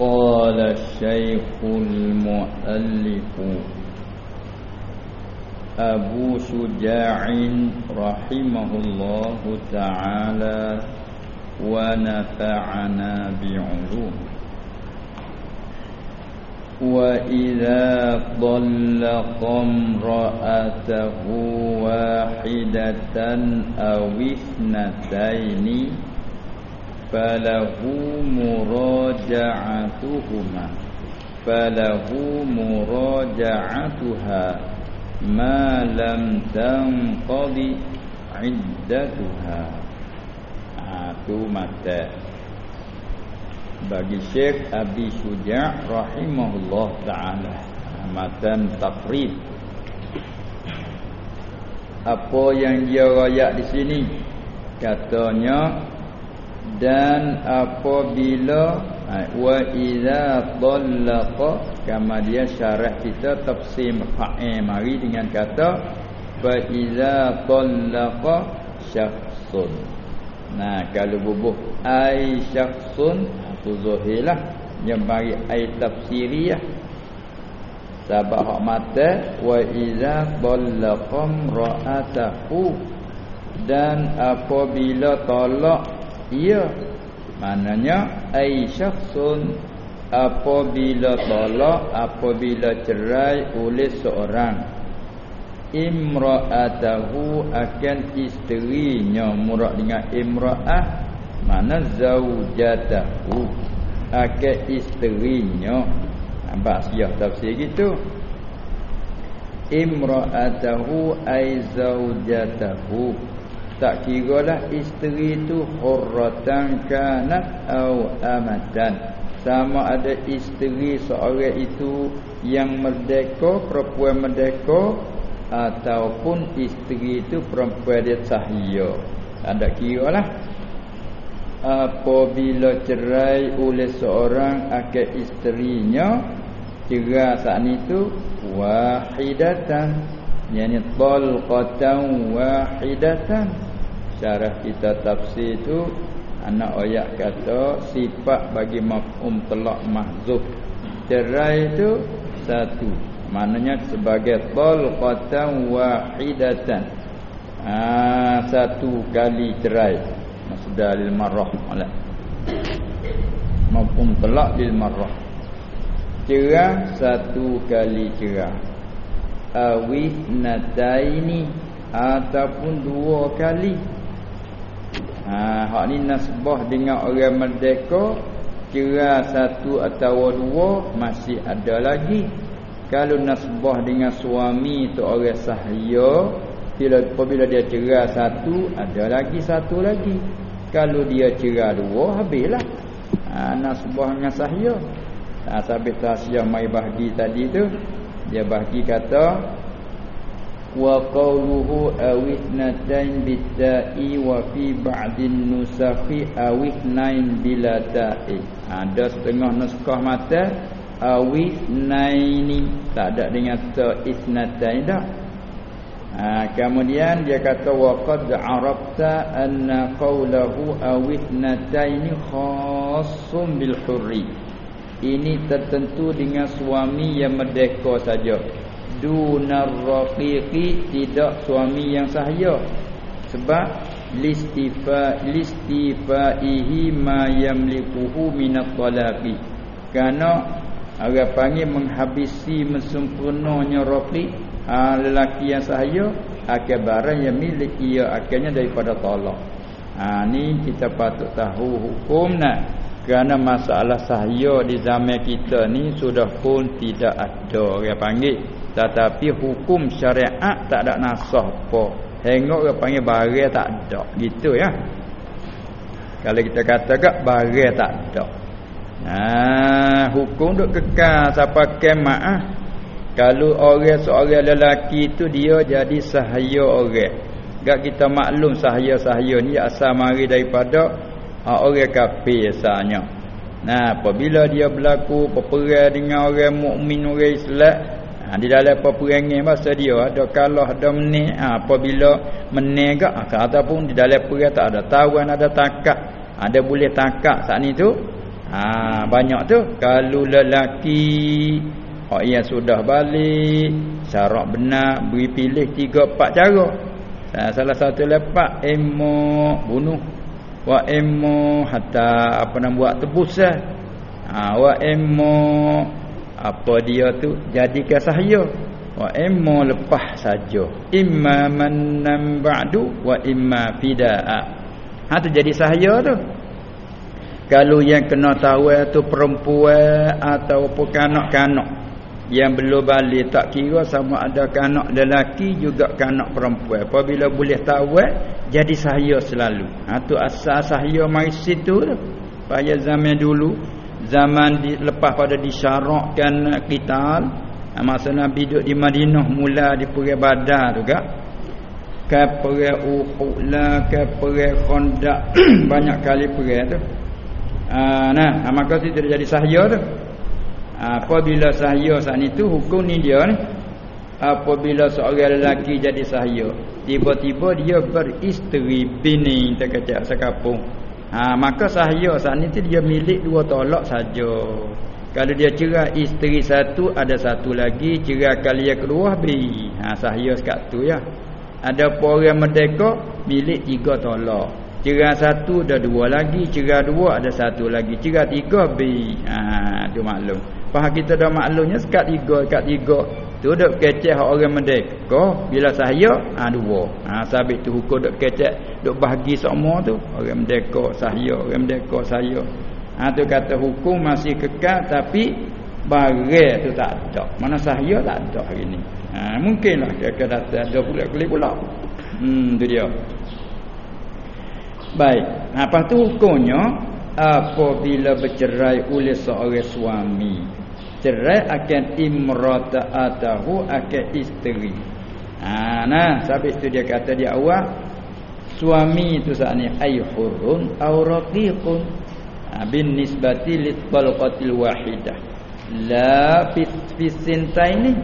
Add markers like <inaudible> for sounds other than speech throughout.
قال الشيخ المؤلف أبو شجاع رحمه الله تعالى ونفعنا بعلوم وإذا طلق امرأته واحدة أو اثنتين falahu muraja'atuhuma. Falahu muraja'atuha ma lam tanqadi 'iddatuha. Ha, Atu mata. Bagi Syekh Abi Syuja' rahimahullah ta'ala. Ha, matan taqrib. Apa yang dia rayak di sini? Katanya dan apabila ha, wa idza talaqa kama dia syarah kita tafsir fa'il mari dengan kata fa idza talaqa syakhsun. Nah kalau bubuh ai syakhsun tu zahirlah yang bagi ai tafsiriyah. Sebab hak mata wa idza talaqa ra'atahu dan apabila talak ia maknanya ai syakhsun apabila talak apabila cerai oleh seorang imra'atahu akan isterinya. Murad dengan imra'ah mana zaujatahu akan isterinya. Nampak siap tafsir gitu? Imra'atahu ai zaujatahu tak kira lah isteri tu hurratan kanat au amatan. Sama ada isteri seorang itu yang merdeka perempuan merdeka ataupun isteri itu perempuan dia sahaya ada kira lah. Apabila cerai oleh seorang akan isterinya cerai saat itu wahidatan. Yani talqatan wahidatan Syarah kita tafsir itu Anak ayat kata Sifat bagi maf'um telak mahzuf. Cerai itu Satu. Maknanya sebagai Talqatan wahidatan. Ha, Satu kali cerai. Maksud dalil marrah Maf'um telak lil marrah. Satu kali cerah. Awih nataini Ataupun dua kali Ha hak ni nasbah dengan orang merdeka kira satu atau dua masih ada lagi. Kalau nasbah dengan suami tu orang sahaya bila apabila dia cerai satu ada lagi satu lagi. Kalau dia cerai dua habislah. Ha nasbah dengan sahaya. Ha sampai tasyiah mai bahagi tadi tu dia bahagi kata wa qawluhu awithnatain bitai wa fi ba'din nusakhi awithnain bila ta'i. Ada setengah naskah mata awithnaini tak ada dengan ta isnatain dah. Ha, kemudian dia kata wa qad arabta anna qawluhu awithnataini khassum bil hurri. Ini tertentu dengan suami yang merdeka saja dunar raqiqi tidak suami yang sahaya. Sebab listifa listifaihi ma yamlikuhu minat talaqi kerana orang panggil menghabisi mesempurnanya raqiq ha, lelaki yang sahaya akan barang yang milik ia akhirnya daripada talak ha, ni kita patut tahu hukum nak. Kerana masalah sahaya di zaman kita ni sudah pun tidak ada orang panggil tetapi hukum syariat tak ada nasah apa. Hengok dia panggil barang tak ada. Gitu ya. Kalau kita kata gak barang tak ada. Nah, hukum duk kekal siapa kemak ah. Kalau orang seorang lelaki tu dia jadi sahaya orang. Gak kita maklum sahaya-sahaya ni asal mari daripada uh, orang kafir asalnya. Nah, apabila dia berlaku peperangan dengan orang mukmin orang Islam, Ha, di dalam apa perangai masa dia ada kalah ada meneh ha, apabila meneh gak ha, ataupun di dalam perang tak ada tawan ada takak ada boleh takak saat ni tu Ha, banyak tu kalau lelaki orang yang sudah balik syarat benar beri pilih tiga empat cara. Ha, salah satu lepak emo bunuh wa emo hatta apa nak buat tebusan. Ha, wa emo apa dia tu jadikan sahaya. Wa emo lepas saja. Imma man ba'du wa imma fidaa. Ha tu jadi sahaya tu. Kalau yang kena tahu tu perempuan atau kanak-kanak yang belum balik tak kira sama ada kanak lelaki juga kanak perempuan. Apabila boleh tahu jadi sahaya selalu. Ha tu asal sahaya mari situ tu. Pada zaman dulu zaman di, lepas pada disyarakkan qital ha, masa Nabi duduk di Madinah mula di perang Badar juga ke perang Uhud lah ke perang Khandaq <clears throat> banyak kali perang tu Ha, nah, ha, maka itu tidak jadi sahaya tu. Apabila sahaya saat itu hukum ni dia ni. Apabila seorang lelaki jadi sahaya, tiba-tiba dia beristeri bini tak kata sekapung. Ha, maka sahaya saat itu dia milik dua tolak saja. Kalau dia cerai isteri satu ada satu lagi, cerai kali yang kedua bi. Ha sahaya sekat tu ya. Ada orang merdeka milik tiga tolak. Cerai satu ada dua lagi Cerai dua ada satu lagi Cerai tiga B ha, Itu maklum Faham kita dah maklumnya Sekat tiga Sekat tiga Tu duk kecek orang merdeka. Bila sahaya ha, Dua. Ha, Sabit tu hukum duk kecek Duk bahagi semua tu Orang merdeka Sahaya Orang merdeka Sahaya. Ha, Tu kata hukum masih kekal Tapi Barai tu tak ada. Mana sahaya tak ada hari ni. Ha, Mungkinlah Kira-kira ada pula-pula pula. Hmm tu dia. Baik. Nah, apa tu hukumnya apabila bercerai oleh seorang suami. Cerai akan imrata atahu akan isteri. Ha, nah, sabit tu dia kata di awal suami itu saat ni ayhurun aw raqiqun ha, bin nisbati li talqatil wahidah. La fi fi sintaini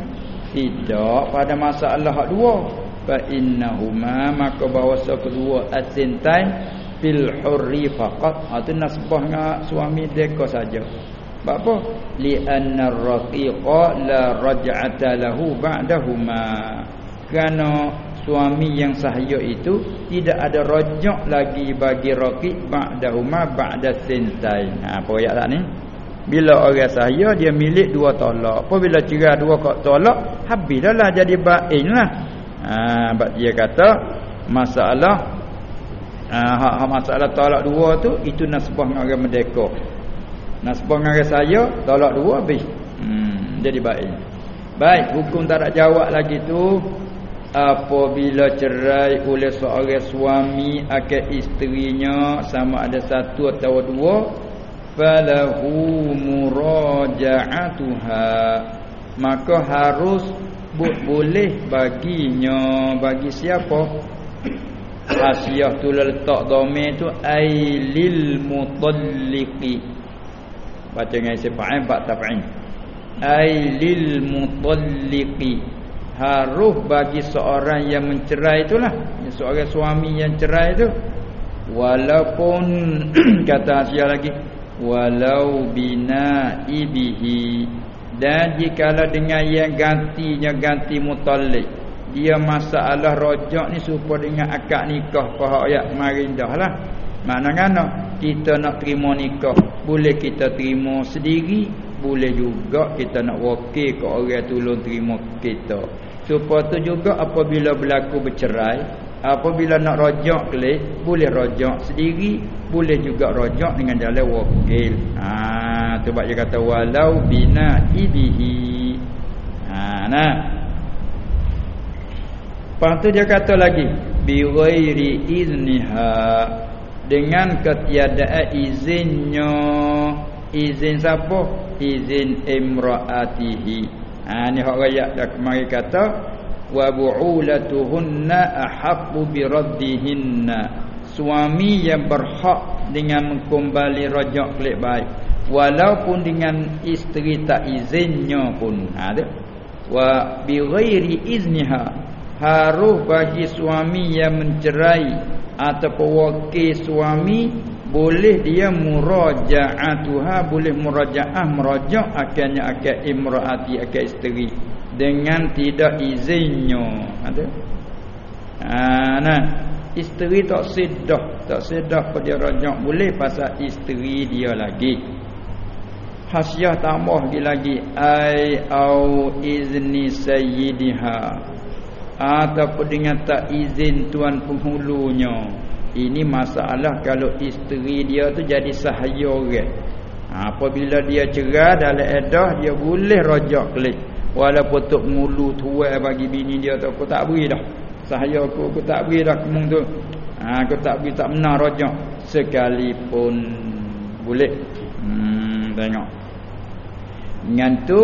tidak pada masalah dua fa innahuma maka bahasa kedua asintain fil hurri faqat atau ha, nasbahnya suami deka saja apa? Li anna raqiqa la raj'ata lahu ba'dahuma. Kerana suami yang sahaya itu tidak ada rajak lagi bagi raqiq ba'dahuma ba'da sintain. Ha apa ayat tak ni? Bila orang sahaya dia milik dua tolak apabila cerai dua kok tolak habislah jadi bainlah ha bab dia kata masalah Ah, hak ha, masalah tolak dua tu itu nasbah dengan orang merdeka. Nasbah dengan orang saya tolak dua habis. Hmm, jadi baik. Baik, hukum tak ada jawab lagi tu apabila cerai oleh seorang suami akan isterinya sama ada satu atau dua falahu muraja'atuha maka harus boleh baginya bagi siapa Hasiyah tu letak dhamir tu ailil mutalliqi. Baca dengan sifa'in bak taf'in. Ailil mutalliqi. Harus bagi seorang yang mencerai itulah. Seorang suami yang cerai itu. Walaupun <clears throat> kata Hasiyah lagi. Walau bina ibihi. Dan jikalau dengan yang gantinya ganti mutalliq dia masalah rojak ni supaya dengan akad nikah pahak ayat kemarin dah lah mana-mana kita nak terima nikah boleh kita terima sendiri boleh juga kita nak wakil ke orang tolong terima kita. Supaya tu juga apabila berlaku bercerai apabila nak rojak kelih boleh rojak sendiri boleh juga rojak dengan jalan wakil. Ha tu dia kata walau bina ibihi ha nah. Lepas tu dia kata lagi bi ghairi izniha dengan ketiadaan izinnya. Izin siapa? Izin imraatihi. Ha ni hak ayat dah kemari kata wa bu'ulatuhunna ahaqqu bi raddihinna. Suami yang berhak dengan mengembali rajak kelik baik walaupun dengan isteri tak izinnya pun. Ha wa bi ghairi izniha harus bagi suami yang mencerai atau wakil suami boleh dia murajaatuha boleh murajaah merajak akannya akan imraati akan isteri dengan tidak izinnya. Ada? Ha nah. Isteri tak sedah tak sedah pada rajak. Boleh pasal isteri dia lagi. Hasiah tambah lagi. Ai au izni sayyidiha ataupun dengan tak izin tuan penghulunya ini masalah kalau isteri dia tu jadi sahaya orang. Ha, apabila dia cerah dalam edah dia boleh rojak kelik. Walaupun tok mulu tuai bagi bini dia tu aku tak beri dah. Sahaya aku aku tak beri dah kemung tu. Ha, aku tak beri tak benar rojak sekalipun boleh. Hmm tengok. Dengan tu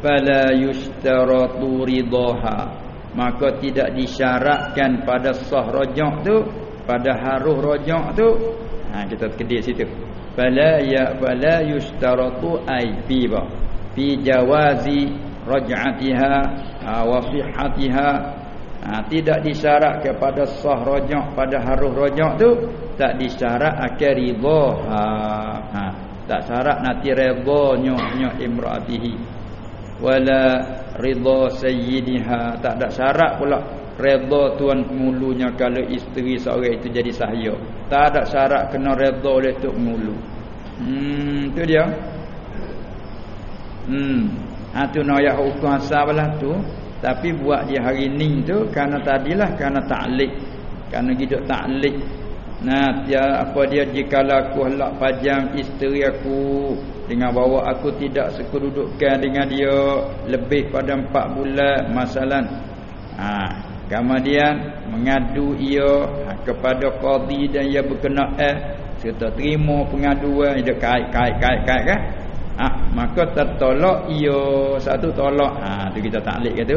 fala yustaratu ridaha. Maka tidak disyaratkan pada sah rojak tu pada haruh rojak tu. Ha kita kedip situ. Fala ya fala yustaratu ai fi ba. Fi jawazi raj'atiha ha, wa sihhatiha. Ha, tidak disyarat kepada sah rojak pada haruh rojak tu tak disyarat akan ridha ha, ha tak syarat nanti redha nyo imraatihi. Wala ridha sayyidiha tak ada syarat pula. Redha tuan pengulunya kalau isteri seorang itu jadi sahaya. Tak ada syarat kena redha oleh tok pengulu hmm tu dia. Hmm. Ha tu nak hukum asal belah tu. Tapi buat dia hari ni tu kerana tadilah kerana taklik kerana hidup taklik nah dia apa dia jika aku hendak pajang isteri aku dengan bawa aku tidak sekedudukan dengan dia lebih pada empat bulan masalah ha Kemudian mengadu ia kepada qadi dan ia berkenaan eh, serta terima pengaduan dia kait-kait-kait kan. Ha, maka tertolak ia satu tolak. Ha tu kita taklid kata.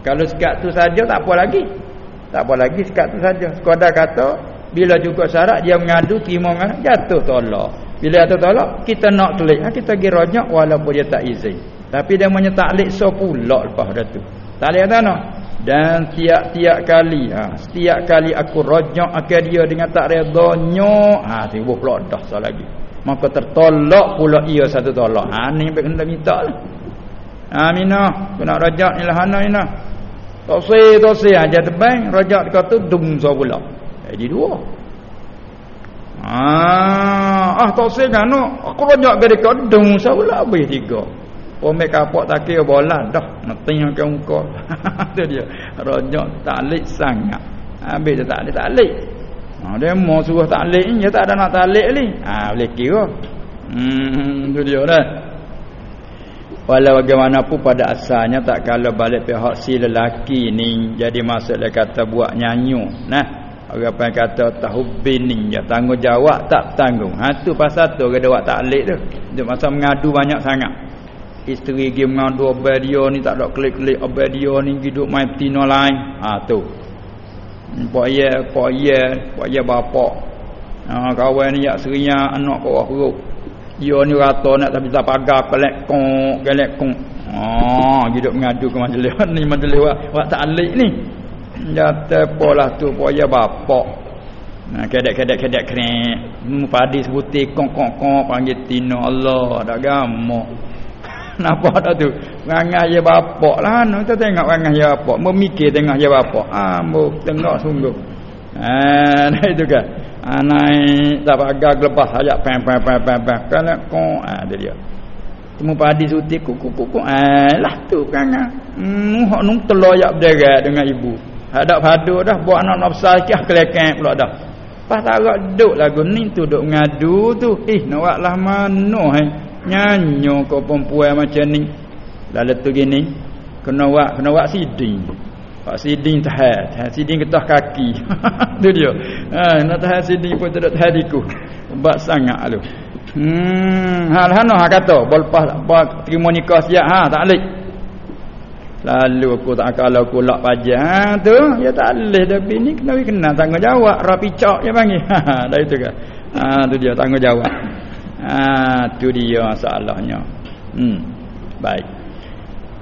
Kalau sekat tu saja tak apa lagi. Tak apa lagi sekat tu saja. Sekadar kata bila juga syarat dia mengadu dengan jatuh tolak. Bila jatuh tolak kita nak klik. Ha, kita pergi rojak walaupun dia tak izin. Tapi dia menyetaklid so pula lepas dah tu. Tak lihat tak nak? dan tiap-tiap kali ha setiap kali aku rojak akan dia dengan tak redanya ha tiba pula dah sah lagi maka tertolak pula ia satu tolak ha ni kena minta lah ha mina kena rojak ni lah hana ina tosai tosai aja tebang rojak dekat tu sah pula jadi dua Ah, ah tak saya kan aku rojak ke dekat dung sah pula habis tiga Pomek kapok tak bola dah tengok ke muka. <laughs> tu dia. Rojak taklik sangat. Habis dia taklik taklik. Ha dia mau suruh taklik ni dia tak ada nak taklik ni. Ha boleh kira. Hmm tu dia dah. Walau bagaimanapun pada asalnya tak kalau balik pihak si lelaki ni jadi masalah kata buat nyanyu. Nah, orang apa kata tahu bini ya tanggungjawab tak tanggung. Ha tu pasal tu dia buat taklik tu. Dia masa mengadu banyak sangat. Isteri pergi mengadu abang dia ni tak ada klik-klik abang dia ni hidup main betina lain. Ha tu. Pak ye pak ye pak ye bapak ha kawan ni yak serinya anak kau huruf dia ni rata nak tapi tak pagar pelek kong gelek kong ha hidup mengadu ke majlis ni majlis wak, wak taklik ni jata polah tu ye bapak Nah, kedek-kedek-kedek krek. Mu padi sebuti kong-kong-kong panggil tino Allah dak gamak. Napa dah tu? Rangai ya bapak lah anu kita tengok rangai ya bapak, memikir tengok ya bapak. Ah, mo tengok sungguh. Ah, <laughs> nah itu kan. Ah, naik tak pagar lepas ajak pam pam pam pam pam. Kalau ko ah dia dia. Temu padi suti kuku kuku ah lah tu kan. Hmm, hok nung telur yak dengan ibu. Hadap padu dah buat anak nak besar kah kelekeng pula dah. Pas tak duk lagu ni tu duk ngadu tu. Eh, nak lah mana hai nyanyo kau perempuan macam ni. Lalu tu gini. Kena buat kena buat siding. Buat siding tahan siding ketah kaki. <laughs> Tu dia. Ha, nak tahan siding pun tak tahan diku buat sangat lu. Hmm hal hano ha kata. Lepas buat terima nikah siap ha tak leh lalu aku tak kalau aku lak pajak ha tu ya tak leh tapi ni kena kena tanggungjawab. Rapi cok je panggil. <laughs> Ha dah itu kan ha tu dia tanggungjawab. Ah tu dia masalahnya. Hmm. Baik.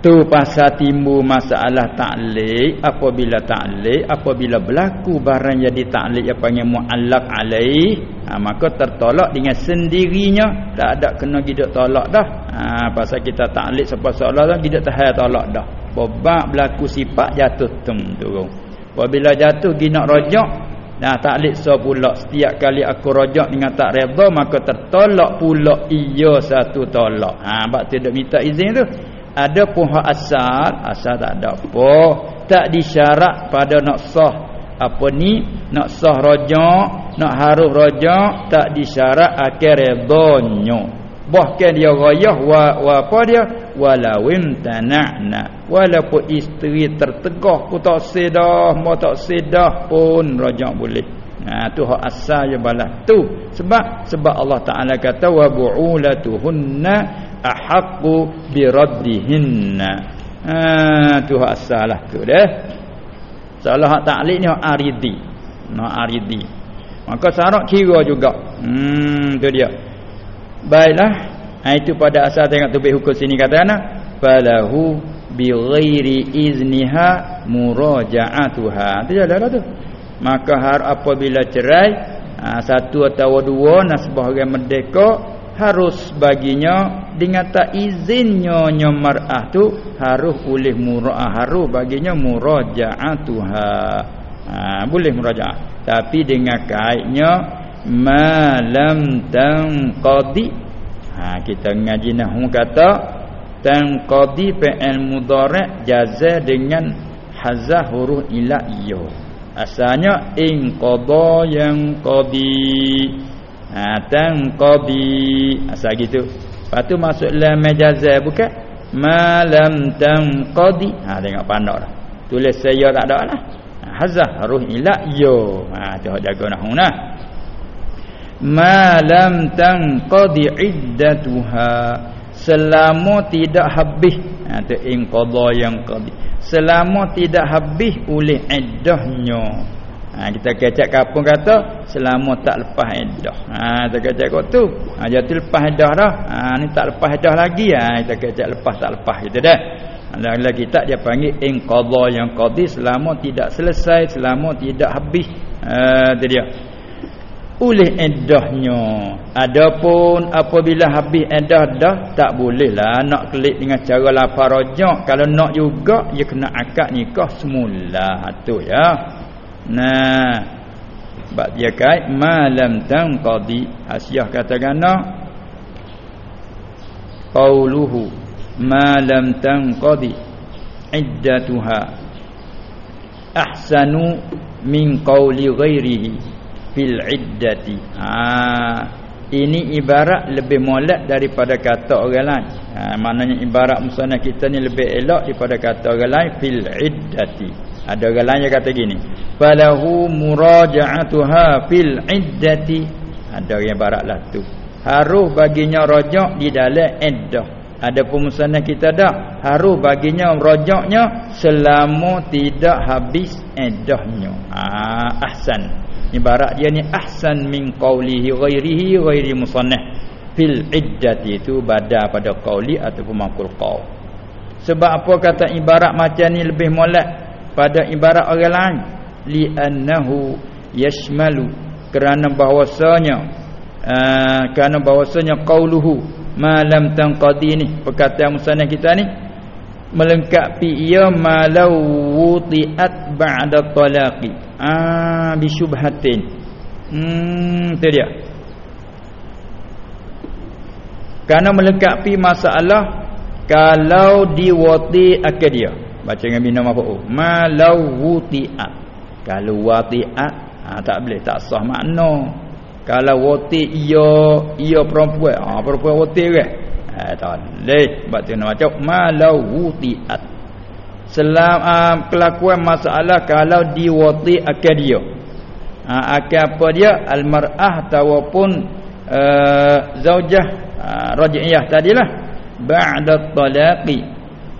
tu pasal timbul masalah ta'liq. Apabila ta'liq apabila berlaku barang jadi ta'liq yang panggil muallaq alaih ha, maka tertolak dengan sendirinya. Tak ada kena gidak tolak dah. Ha, pasal kita ta'liq sebab seolah dah gidak tahan tolak dah bobak berlaku sifat jatuh tum turun apabila jatuh ginak rojak Nah taklid so pula setiap kali aku rojak dengan tak redha maka tertolak pula iya satu tolak. Ha bab tidak minta izin tu. Ada pun hak asal, asal tak ada apa. Tak disyarat pada nak sah apa ni nak sah rojak, nak haruh rojak tak disyarat akhir redonyo bahkan dia rayah wa, wa apa dia walawin tana'na walaupun isteri tertegah ku tak sedah mau tak sedah pun rajak boleh. Ha tu hak asal je balas. Tu sebab sebab Allah Taala kata wa bu'ulatuhunna ahaqqu bi raddihinna ha tu hak asal lah tu deh salah hak ta'liq ni hak aridi. Nak aridi. Maka syarat kira juga. Hmm tu dia. Baiklah. Ha, itu pada asal tengok tubik hukum sini kata ana falahu bi ghairi izniha muraja'atuha. Itu dah tu. Maka har apabila cerai ha, satu atau dua nasbah orang merdeka harus baginya dengan tak izinnya nyomarah tu harus boleh murah harus baginya muraja'atuha. Ha, boleh muraja'ah. Tapi dengan kaitnya ma lam tanqadi ha kita ngaji nahwu kata tanqadi fi'il mudhari' jaza dengan hazah huruf ila iyo. Asalnya in qada yang qadi. Ha tanqadi asal gitu. Lepas tu masuk lam jaza bukan ma lam tanqadi ha tengok pandai dah. Tulis saya tak ada lah. Ha, hazah huruf ila iyo. Ha tu jaga nahwu nah ma lam tanqadi iddatuha selama tidak habis. Ha tu in qada yang qadi selama tidak habis oleh iddahnya. Ha kita kecek kapung kata selama tak lepas iddah. Ha kita kecek kok tu. Ha jadi lepas iddah dah. Ha ni tak lepas iddah lagi. Ha kita kecek lepas tak lepas gitu dah. Dalam kita dia panggil in qada yang qadi selama tidak selesai selama tidak habis. Ha tu dia oleh eddahnya. Adapun apabila habis eddah dah tak bolehlah nak klik dengan cara lapar rojak. Kalau nak juga dia kena akad nikah semula. Tu ya. Nah. Bab dia kait malam tanqadi. Asyah kata gana qauluhu malam tanqadi iddatuha ahsanu min qauli ghairihi fil iddati. Ha ini ibarat lebih molek daripada kata orang lain. Ha maknanya ibarat musannaf kita ni lebih elok daripada kata orang lain fil iddati. Ada orang lain yang kata gini falahu muraja'atuha fil iddati. Ada yang ibaratlah tu. Harus baginya rajak di dalam iddah. Ada pemusannah kita dah harus baginya rajaknya selama tidak habis iddahnya. Ah ahsan ibarat dia ni ahsan min qawlihi ghairihi ghairi musannah. Fil iddati itu bada pada qauli ataupun maqul qaul sebab apa kata ibarat macam ni lebih molek pada ibarat orang lain? Li annahu yashmalu kerana bahwasanya uh, kerana bahwasanya qauluhu ma lam tanqadi ni perkataan musannah kita ni melengkapi ia malau wutiat ba'da talaqi ah bi syubhatin. Hmm tu dia. Kerana melengkapi masalah kalau diwati akad dia. Baca dengan bina maf'ul malau wutiat kalau watiat ha, tak boleh tak sah makna. Kalau wati ia ia perempuan. Ha, perempuan wati ke? Ha, tak boleh. Sebab tu nama macam malau wutiat selam uh, kelakuan masalah kalau diwati akan dia. Ha, akan apa dia? Almar'ah ataupun uh, zaujah uh, raj'iyah tadilah. Ba'da talaqi.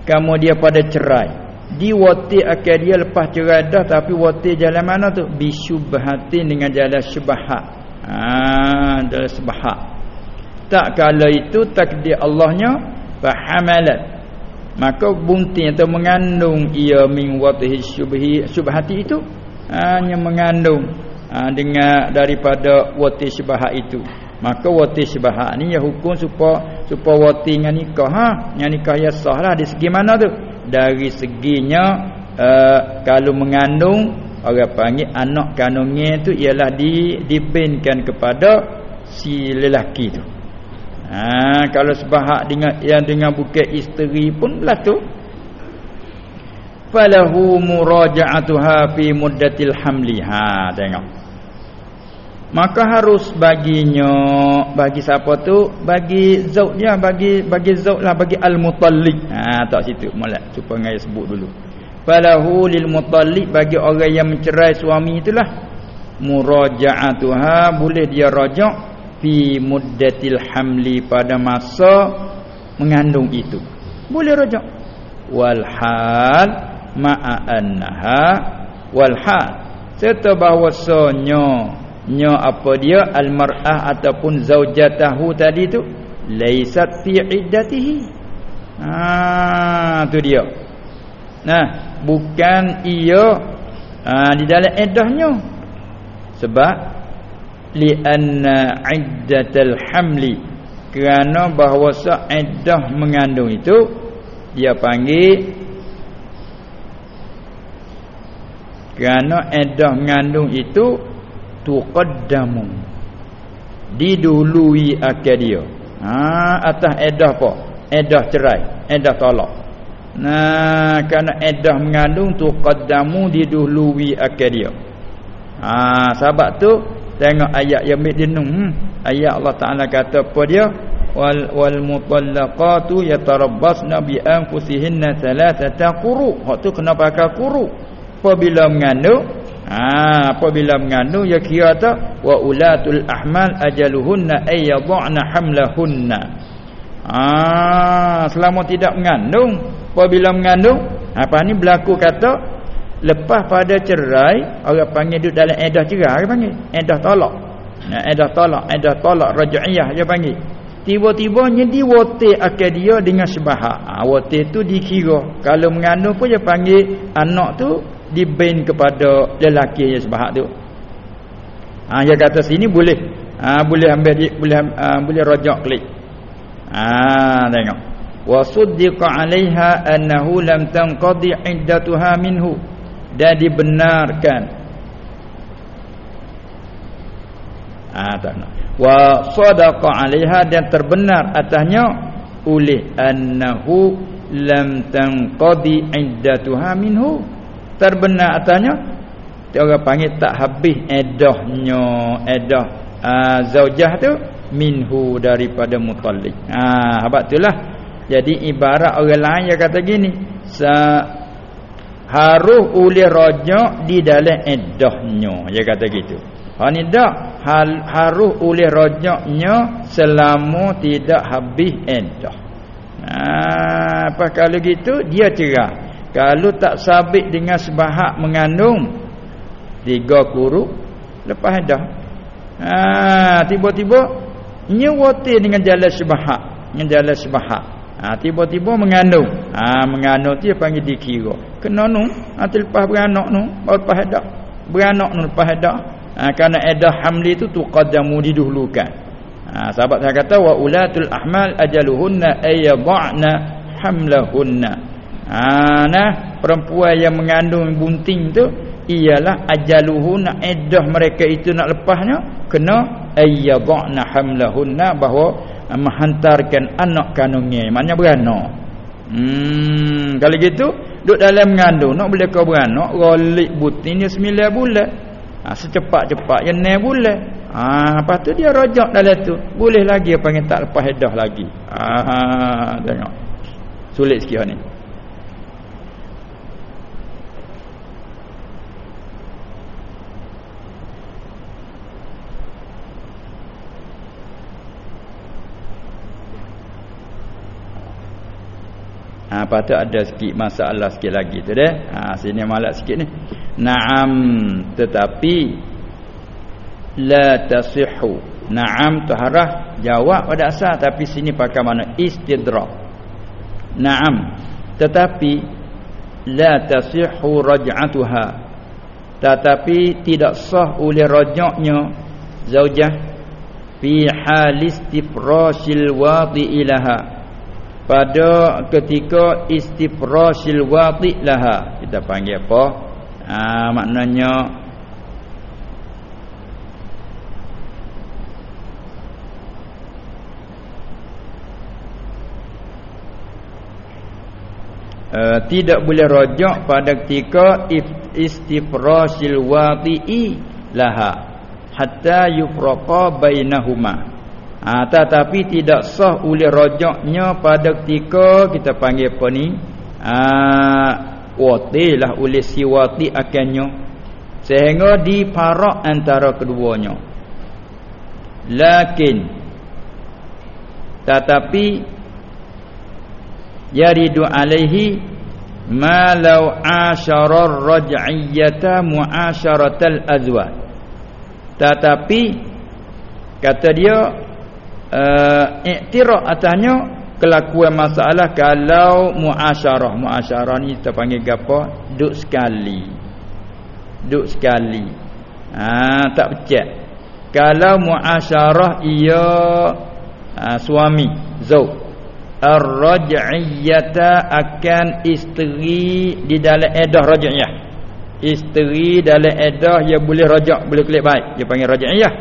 Kamu dia pada cerai. Diwati akan dia lepas cerai dah tapi wati jalan mana tu? Bisyubhatin dengan jalan syubhat ha jalan syubhat tak kala itu takdir Allahnya fahamalat maka bunting atau mengandung ia min watihi syubhi syubhati itu hanya mengandung ha, dengan daripada wati syubhat itu. Maka wati syubhat ni ya hukum supaya supaya wati dengan nikah ha yang nikah ya sah lah di segi mana tu? Dari seginya uh, kalau mengandung orang panggil anak kandungnya tu ialah di dibinkan kepada si lelaki tu Ha, kalau sebahak dengan yang dengan bukan isteri pun belah tu. Falahu muraja'atuha fi muddatil hamli. Ha, tengok. Maka harus baginya bagi siapa tu? Bagi zauj dia, bagi bagi zauj lah, bagi al-mutalliq. Ha, tak situ molek. Cuba ngai sebut dulu. Falahu lil mutalliq bagi orang yang mencerai suami itulah muraja'atuha boleh dia rajak fi muddatil hamli pada masa mengandung itu. Boleh rojak wal hal ma'a annaha wal hal. Serta bahwasanya nya apa dia al mar'ah ataupun zaujatahu tadi tu laisat fi iddatihi. Ha tu dia. Nah bukan ia ha, di dalam iddahnya sebab lianna iddatal hamli. Kerana bahawa iddah mengandung itu dia panggil kerana iddah mengandung itu tuqaddamu. Didului akal dia. Ha atas iddah apa? Iddah cerai iddah talak nah kerana iddah mengandung tuqaddamu didului akal dia. Ha sebab tu Tengok ayat yang midinum. Hmm. Ayat Allah Taala kata apa dia? Wal wal mutallaqatu yatarabbasna bi anfusihinna thalathata quru. Hak tu kena pakai quru. Apabila mengandung, ha apabila mengandung ya kira ta wa ulatul ahmal ajaluhunna ay yad'na hamlahunna. Ah, selama tidak mengandung, apabila mengandung, apa ni berlaku kata lepas pada cerai orang panggil duduk dalam edah cerai orang panggil edah tolak. Nah edah tolak edah tolak raj'iyah dia panggil. Tiba-tiba jadi wote akal dia dengan sebahak. Ha, wote tu dikira. Kalau mengandung pun dia panggil anak tu dibain kepada lelaki yang sebahak tu. Ha, dia kata sini boleh. Ha, boleh ambil boleh ha, boleh rajak klik. Ha, tengok. Wasuddiqa 'alaiha annahu lam tanqadi iddatuha minhu dan dibenarkan. Ah tak nak. Wa sadaqa 'alaiha dan terbenar atasnya. Oleh annahu lam tanqadi iddatuha minhu. Terbenar atasnya. Orang panggil tak habis eddahnya eddah uh, zaujah tu minhu daripada mutallik ah sebab itulah. Jadi ibarat orang lain yang kata gini harus oleh rajak di dalam iddahnya dia kata gitu. Ha ni dak hal harus oleh rajaknya selama tidak habis iddah ha apa kalau gitu? Dia cerah. Kalau tak sabit dengan sebahak mengandung tiga kuruk lepas dah ha tiba-tiba nyewati dengan jalan sebahak dengan jalan sebahak. Ha tiba-tiba mengandung. Ha mengandung dia panggil dikira kena nu nanti lepas beranak nu baru lepas edak beranak nu lepas edak ha, kerana edah hamli itu tuqaddamu didahulukan. Ha, sahabat saya kata wa ulatul ahmal ajaluhunna ayyadhna hamlahunna. Ha, nah perempuan yang mengandung bunting tu ialah ajaluhunna edah mereka itu nak lepasnya kena ayyadhna hamlahunna bahawa menghantarkan anak kandungnya. Maknanya beranak. Hmm kalau gitu duduk dalam mengandung nak boleh kau beranak rolik butinnya sembilan bulan. Ha, secepat-cepat yang enam bulan. Ha, lepas tu dia rojak dalam tu. Boleh lagi apa yang tak lepas hedah lagi. Ha, tengok. Sulit sikit ni Ha patut ada sikit masalah sikit lagi tu deh. Ha sini malak sikit ni. Naam tetapi la tasihhu. Naam taharah jawab pada asal tapi sini pakai mana istidrak. Naam tetapi la tasihhu raj'atuha tetapi tidak sah oleh raj'nya zaujah fi hal istifrasil wati ilaha pada ketika istifrasil wati laha. Kita panggil apa? Ha, maknanya uh, tidak boleh rojak pada ketika istifrasil wati'i laha. Hatta yufraqa bainahuma ha, tetapi tidak sah oleh rojaknya pada ketika kita panggil apa ni? Ha, wati lah oleh si wati akannya sehingga diparak antara keduanya. Lakin tetapi yaridu alaihi ma law ashara ar-raj'iyyata mu'asharatal azwaj. Tetapi kata dia uh, iktiraf atasnya kelakuan masalah kalau muasyarah. Muasyarah ni kita panggil gapo? Duk sekali. Duk sekali. Ha tak pecah kalau muasyarah ia ha, suami zauj ar-raj'iyyata akan isteri di dalam edah raj'iyah. Isteri dalam edah yang boleh rajak boleh klik baik. Dia panggil raj'iyah.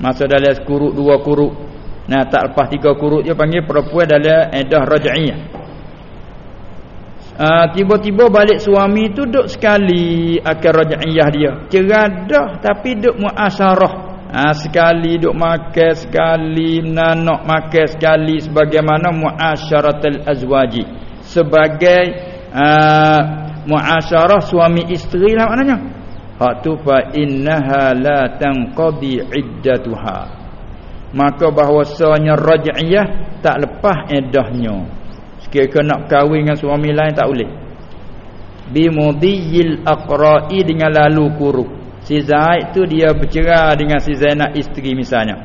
Masa dalam kuruk dua kuruk nah tak lepas tiga kuruk dia panggil perempuan dalam edah raj'iyah uh, tiba-tiba balik suami tu duduk sekali akan raj'iyah dia. Ceradah tapi duduk muasyarah ha, sekali duk makan sekali nanak makan sekali sebagaimana muasyaratul azwaji. Sebagai ha, muasyarah suami isteri lah maknanya. Hak tu fa innaha la tanqadi iddatuha maka bahwasanya raj'iyah tak lepas iddahnya sekiranya nak kahwin dengan suami lain tak boleh bi mudiyil aqra'i dengan lalu kuruk Si Zaid tu dia bercerai dengan si Zainab isteri misalnya.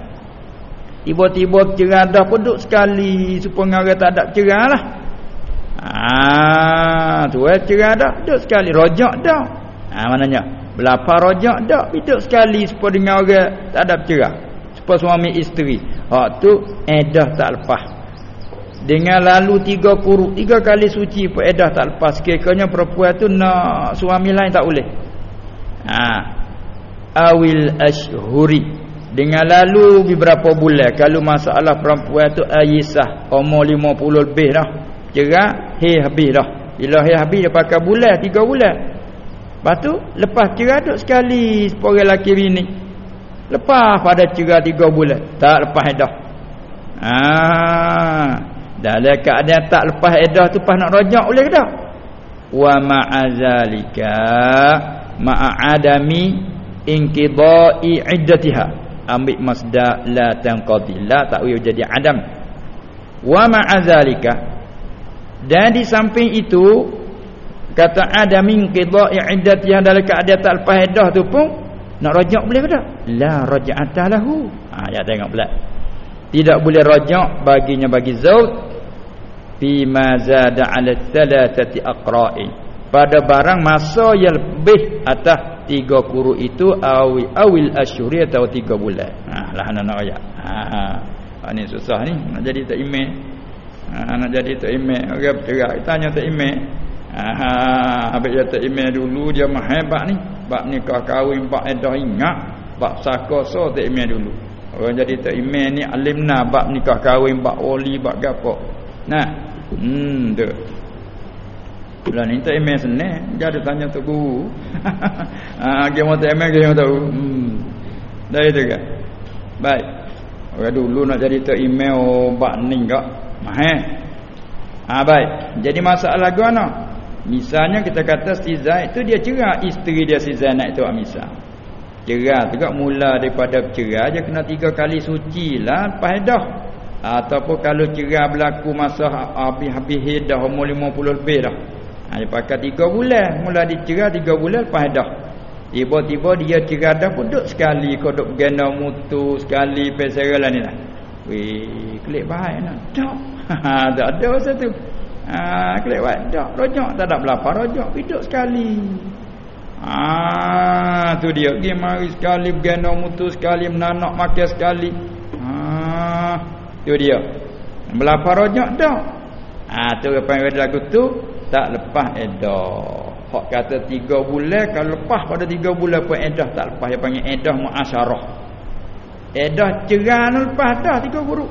Tiba-tiba bercerai dah pun duduk sekali supaya orang tak ada cerai lah. Ah, tu eh cerai dah duduk sekali rojak dah. Ah maknanya berapa rojak dah duduk sekali supaya dengan orang tak ada cerai. Supaya suami isteri. Hak tu edah tak lepas. Dengan lalu tiga kuruk tiga kali suci pun edah tak lepas. Kekanya perempuan tu nak suami lain tak boleh. Ah, awil ashhuri dengan lalu beberapa bulan kalau masalah perempuan tu Aisyah umur 50 lebih dah cerai he habis dah bila he habis dia pakai bulan 3 bulan lepas tu lepas cerai duk sekali sepore lelaki bini lepas pada cerai 3 bulan tak lepas dah ha. Dalam keadaan tak lepas edah tu pas nak rajak boleh ke tak? Wa ma'azalika ma'adami inqidai iddatiha. Ambil masdar la tanqadi la tak boleh jadi adam. Wa ma'azalika dan di samping itu kata adam inqidai iddatiha dalam keadaan tak lepas iddah tu pun nak rajak boleh ke tak la raj'ata lahu ha ya tengok pula tidak boleh rajak baginya bagi zauj fi ma zada ala thalathati aqra'i pada barang masa yang lebih atas tiga kuru itu awi awil asyuri atau tiga bulan. Ha lah anak nak ayat. Ha, ha. ni susah ni nak jadi tak email. Ha nak jadi tak email. Orang bercerai tanya tak email. Ha ha habis dia tak email dulu dia mah hebat ni. Bab nikah kahwin bab edah ingat. Bab saka so tak email dulu. Orang jadi tak email ni alimna bab nikah kahwin bab wali bab gapo. Nah. Hmm tu. Bulan ni tak email senang Jadi tanya tu guru Haa <laughs> Dia mahu tak email Dia tahu Hmm Dah itu kan Baik Orang dulu nak jadi tak email Bak ni kak Mahal Haa baik Jadi masalah gua nak Misalnya kita kata si Zaid tu dia cerai isteri dia si Zainab itu misal. Cerai tu mula daripada cerai dia kena tiga kali suci lah lepas dah. Ataupun kalau cerai berlaku masa habis-habis dah umur 50 lebih dah. Ha, dia pakai tiga bulan. Mula dicerah tiga bulan lepas dah. Tiba-tiba dia cerah dah pun duduk sekali. Kau duduk bergana mutu sekali. Pesera lah ni lah. Weh, klik baik nak. Tak. <laughs> Ha, tak ada masa tu. Ha kelewat dak rojak tak ada berapa rojak hidup sekali. Ah tu dia pergi mari sekali bergena mutu sekali menanak makan sekali. Ah tu dia. Berapa rojak dak? Ah tu apa yang lagu tu tak lepas edah. Hak kata tiga bulan kalau lepas pada tiga bulan pun edah tak lepas dia panggil edah muasyarah. Edah cerah lepas dah tiga guru.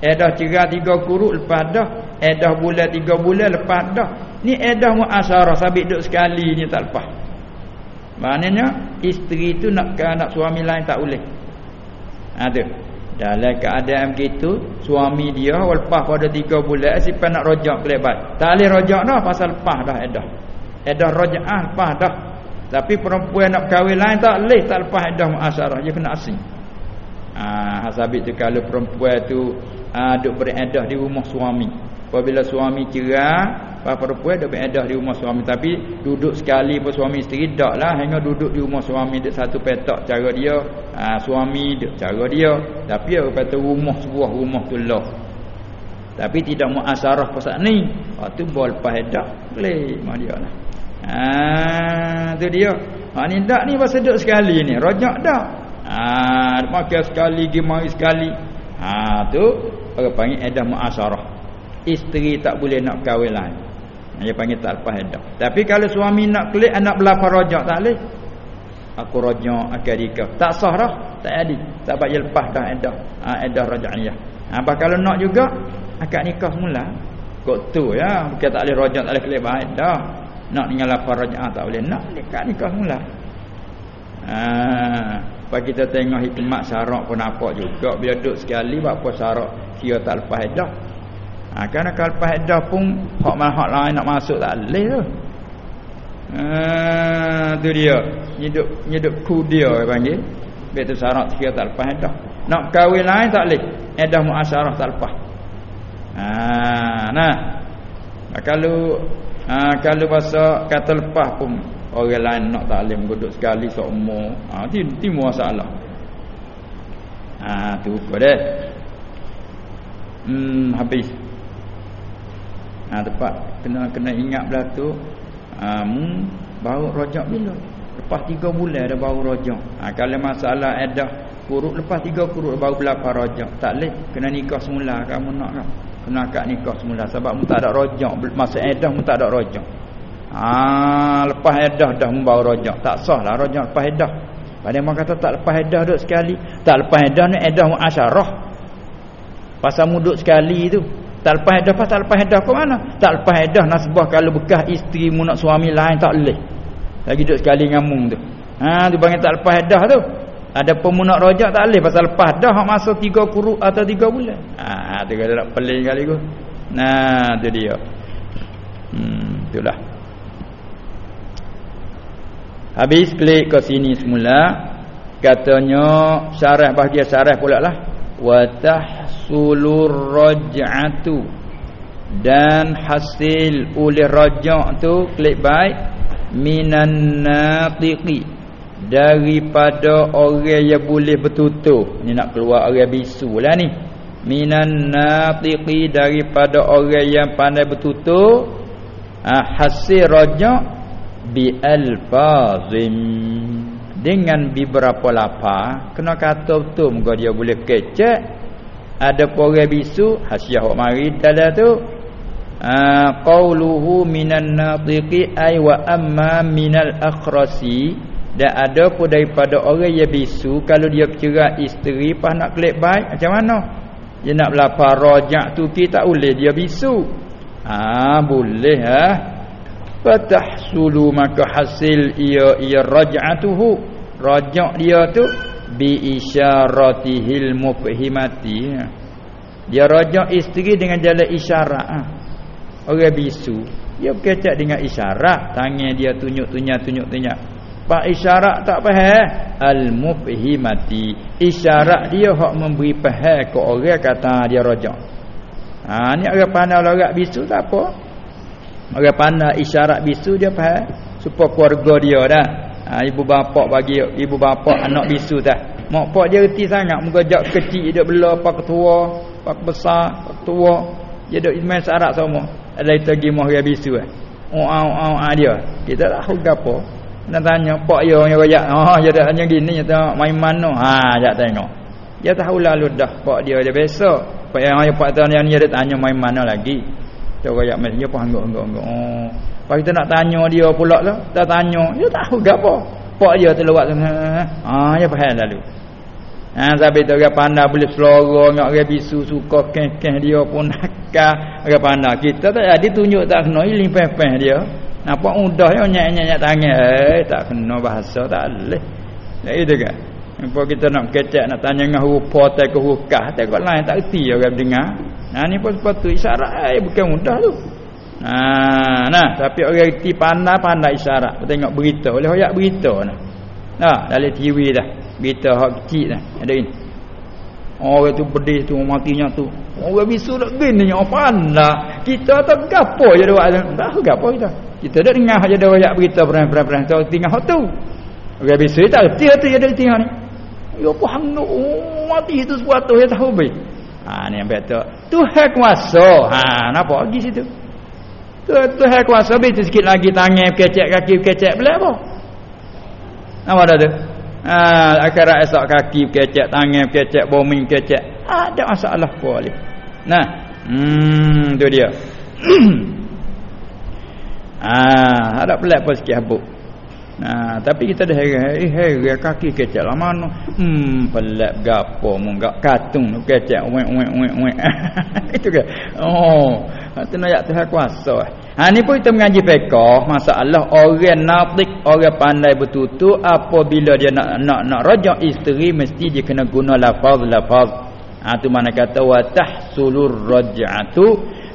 Edah cerah tiga guru lepas dah edah bulan tiga bulan lepas dah. Ni edah muasyarah sabit duduk sekali ni tak lepas. Maknanya isteri tu nak ke anak suami lain tak boleh. Ha, dalam keadaan begitu suami dia lepas pada tiga bulan siapa nak rojak kelebat tak boleh rojak dah pasal lepas dah edah. Edah ah lepas dah. Tapi perempuan nak kahwin lain tak boleh tak lepas edah muasyarah dia kena asing. Ah ha, sabit tu kalau perempuan tu ha, duduk beredah di rumah suami apabila suami cerah para perempuan dah beredah di rumah suami. Tapi duduk sekali pun suami isteri taklah. Hanya duduk di rumah suami dek satu petak cara dia ha, suami dek cara dia. Tapi dia kata rumah sebuah rumah tu lah tapi tidak mau asarah pasal ni. Waktu bol lepas edah boleh mak dia lah. Ha, tu dia. Ha, ni tak ni pasal duduk sekali ni rojak dah ha, makan sekali gimari sekali. Ha, tu orang panggil edah mu'asarah isteri tak boleh nak kahwin lain. Dia panggil tak lepas edah tapi kalau suami nak klik anak berlapar rojak tak boleh. Aku rojak akan dikah tak sah dah. Tak ada tak payah lepas dah edah. Ha, edah rojak ni ha, kalau nak juga akad nikah semula kok tu ya. Bukan tak boleh rojak tak boleh baik dah. Nak dengan lapar rojak tak boleh. Nak nikah nikah semula ha, Pak kita tengok hikmat syarak pun nampak juga. Bila duduk sekali apa syarak kira tak lepas edah Ha, kerana kalau lepas dah pun hak mana hak lain nak masuk tak boleh tu. Ha, tu dia. Hidup hidup ku dia orang panggil. Betul syarat kira tak lepas dah. Nak kahwin lain tak boleh. Edah muasyarah tak lepas. Ha, nah. Ha, kalau ha, kalau bahasa kata lepas pun orang lain nak tak boleh duduk sekali seumur. Ha, timbul masalah. Ha, tu dia? Hmm, habis ha, tepat kena kena ingat belah tu ha, baru rojak. Bila lepas tiga bulan dah baru rojak. Ha, kalau masalah edah kuruk lepas tiga kuruk baru berlapan rojak. Tak boleh kena nikah semula kamu nak kan? Kena akad nikah semula sebab mu tak ada rojak. Masa edah mu tak ada rojak. Ha, lepas edah dah mu baru rojak. Tak sah lah rojak lepas edah. Pada yang kata tak lepas edah duduk sekali. Tak lepas edah ni edah mu asyarah. Pasal mu duduk sekali tu tak lepas edah pas tak lepas edah ke mana? Tak lepas edah nasbah kalau bekas isteri mu nak suami lain tak boleh. Lagi duduk sekali ngamung tu. Ha tu panggil tak lepas edah tu. Ada pemunak rojak tak boleh pasal lepas dah hak masuk 3 kuruk atau 3 bulan. Ha tu kata nak pelik kali tu. Nah tu dia. Hmm itulah. Habis klik ke sini semula katanya syarah bahagia syarah pula lah wa tahsulur raj'atu. Dan hasil oleh rajak tu klik baik minan natiqi. Daripada orang yang boleh bertutur ni nak keluar orang bisu lah ni. Minan natiqi daripada orang yang pandai bertutur ha, hasil rajak bi alfazim. Dengan beberapa lapar kena kata betul muka dia boleh kecek ada orang bisu hasiah hok mari dalam tu. Ah qauluhu minan natiqi ay wa amma minal akhrasi. Dan ada pun daripada orang yang bisu kalau dia bercerai isteri pas nak klik baik macam mana? Dia nak berlapar rojak tu kita tak boleh dia bisu. Ah boleh ah fatahsulu maka hasil ia ia raj'atuhu rajak dia tu bi isyaratihil mufhimati dia rajak isteri dengan jalan isyarat ha. orang bisu dia berkecak dengan isyarat. Tangan dia tunjuk-tunjuk tunjuk-tunjuk pak isyarat tak faham? Al mufhimati isyarat dia hak memberi faham ke orang kata dia rajak ha ni orang pandai orang bisu tak apa. Orang pandai isyarat bisu dia faham. Supaya keluarga dia dah ha, ibu bapa bagi ibu bapa anak bisu dah. Mak pak dia reti sangat. Muka jak kecil dia bela pak ketua pak besar pak tua dia dok main syarat semua ada itu pergi moh bisu eh. Oh au au dia. Kita tak tahu gapo. Nak tanya pak yo yang royak ha dia dah tanya gini dia main mana. Ha jak tengok. Dia tahu lalu dah pak dia dia besok. Pak yang ayah pak ni dia tanya main mana lagi dia royak mesnya pun anggap anggap oh Pak kita nak tanya dia pula tu, tak tanya, dia tahu gapo. Pak dia terlewat sana. Ha, dia faham lalu. Ha sampai tu orang pandai boleh selora ngak orang bisu suka keh-keh dia pun nakal orang pandai. Kita tak jadi tunjuk tak kena iling peh-peh dia. Nampak mudah ya nyak-nyak tangan. Eh tak kena bahasa tak boleh. Ya itu kan. Apa kita nak kecek nak tanya dengan huruf po tak ke huruf kah tak lain tak reti orang dengar. Nah ni pun sepatu isyarat eh bukan mudah tu. Nah, nah tapi orang reti pandai-pandai isyarat. Tengok berita oleh hoyak berita nah. Nah, dalam TV dah berita hak kecil dah ada ini orang tu pedih tu matinya tu. Orang bisu nak gini apa anda kita tak gapo je buat. Tak gapo kita? Kita dah dengar aja ada banyak berita perang-perang tahu tinggal hak tu. Orang bisu tak reti tu ada tinggal ni. Ya apa hang oh, mati itu sesuatu ya tahu baik ha ni yang betul Tuhan kuasa ha napa pergi situ Tuhan kuasa betul sikit lagi tangan kecek kaki kecek belak apa apa dah tu Ah, akhirat esok kaki kecek, tangan kecek, bumi kecek. Ada masalah boleh. Nah, hmm tu dia. ah, ada pelat pun sikit habuk. Nah, tapi kita dah heran, eh heran kaki kecek lah mana? Hmm, pelat gapo mun gak katung kecek, wek wek wek wek. <laughs> Itu ke? Oh, tu nak Tuhan kuasa. Eh. Ha ni pun kita mengaji fiqh masalah orang natik orang pandai bertutur apabila dia nak nak nak rajak isteri mesti dia kena guna lafaz lafaz. Ha tu mana kata wa tahsulur raj'atu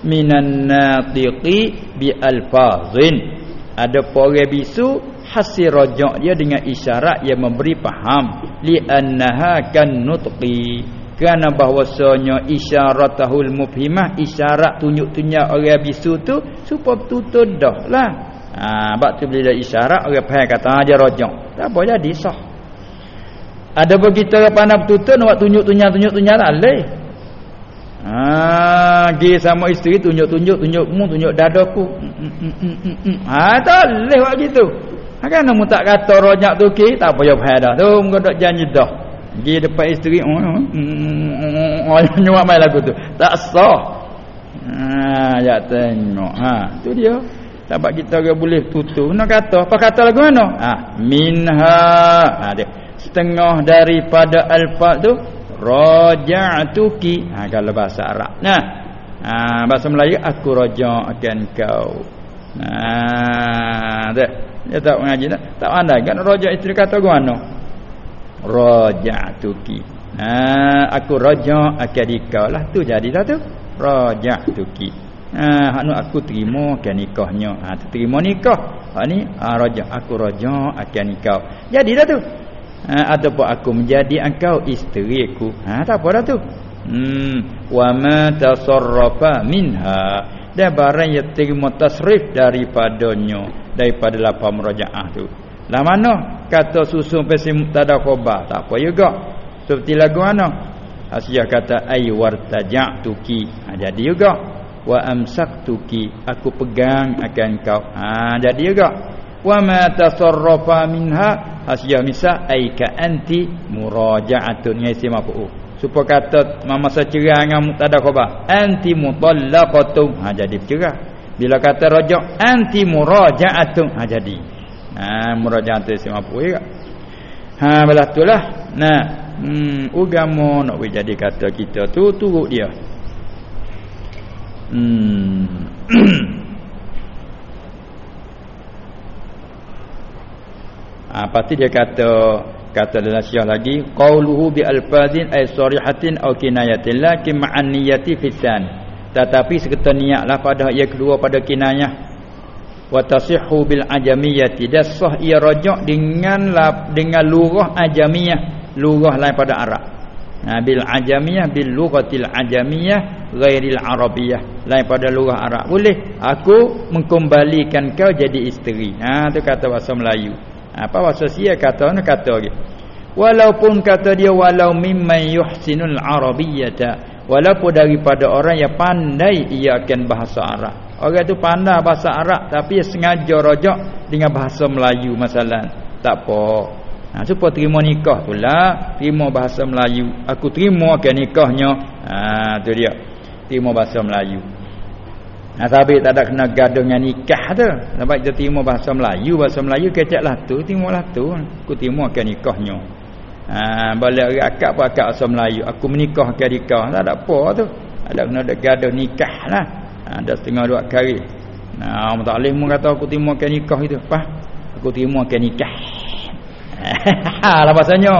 minan natiqi bi alfazin. Ada orang bisu hasil rajak dia dengan isyarat yang memberi faham li annaha kan nutqi. Kerana bahwasanya isyaratahul mufhimah isyarat tunjuk-tunjuk orang bisu tu supaya tutur dah lah. Ha bab tu bila isyarat orang faham kata aja ha, rojak tak apa jadi sah. Ada begitu orang pandai tutur nak tunjuk-tunjuk tunjuk-tunjuk tak leh. Ha gi sama isteri tunjuk-tunjuk tunjukmu tunjuk dadaku ha tak leh buat gitu kan nak tak kata rojak tu ki? Tak payah faham dah. Tu ngodak janji dah. Pergi depan isteri oh, oh, oh, oh, <laughs> Nyuap main lagu tu. Tak sah. Ha, Ya tengok. Ha, tu dia. Sebab kita orang boleh tutup. Nak kata? Apa kata lagu mana? Ha, Minha. Ha, dia. Setengah daripada alfa tu Raja'tuki ha, Kalau bahasa Arab. Nah. Ha, Bahasa Melayu Aku raja'kan kau. Nah, dia, dia tak mengaji tak? Tak pandai. Kan rojak isteri kata mana? raja'tuki ha aku raja' akadika lah tu jadi dah tu. Raja'tuki ha aku terima kan nikahnya ha terima nikah. Hak ni ha, raja' aku raja' akadika jadi dah tu. Ha ataupun aku menjadi engkau isteri aku. Ha tak apa dah tu. Hmm wa ma tasarrafa minha dan barang yang terima tasrif daripadanya daripada lapar merajaah tu lah mana kata susun pesi mubtada khabar tak apa juga. Seperti lagu mana? Asyah kata ay wartaja'tuki. Ha jadi juga. Wa amsaktuki aku pegang akan kau. Ha jadi juga. Wa ma tasarrafa minha asyah misa ay ka anti muraja'atun ya isim mafu. Supaya kata masa cerah dengan mubtada khabar anti mutallaqatun. Ha jadi cerah. Bila kata rajak anti muraja'atun. Ha jadi. Ha murajaah tu semua apa juga. Ha belah tulah. Nah, hmm agama nak we jadi kata kita tu turut dia. Hmm. <coughs> ha, pasti dia kata kata dalam syiah lagi qauluhu bi alfazin ay sarihatin aw kinayatin lakin ma'an niyati fitan tetapi seketul niatlah pada ia kedua pada kinayah. Wa tasihhu bil ajamiyati dasah ia rajak dengan dengan lurah ajamiyah lurah lain pada arab. Nah bil ajamiyah bil lughatil ajamiyah ghairil arabiyah lain pada lurah arab. Boleh? Aku mengkembalikan kau jadi isteri. Ha tu kata bahasa melayu apa bahasa sia kata? Nak kata lagi? Walaupun kata dia walau mimman yuhsinul arabiyyata walaupun daripada orang yang pandai ia akan bahasa Arab. Orang tu pandai bahasa Arab tapi sengaja rojak dengan bahasa Melayu masalah tak apa. Ha, supaya terima nikah tu lah Terima bahasa Melayu. Aku terima ke nikahnya? Ha tu dia. Terima bahasa Melayu Ha tapi tak ada kena gaduh dengan nikah tu. Sebab dia terima bahasa Melayu Bahasa Melayu kecek lah tu Terima lah tu. Aku terima ke nikahnya. Ha balik orang akak pun akak bahasa Melayu. Aku menikah ke nikah. Tak ada apa tu. Ada kena ada gaduh nikah lah. Ha, Ada setengah dua kali. Nah, ha, Mutaklim pun kata aku terima ke nikah itu. Apa? Aku terima ke nikah. Ha <laughs> lah bahasanya.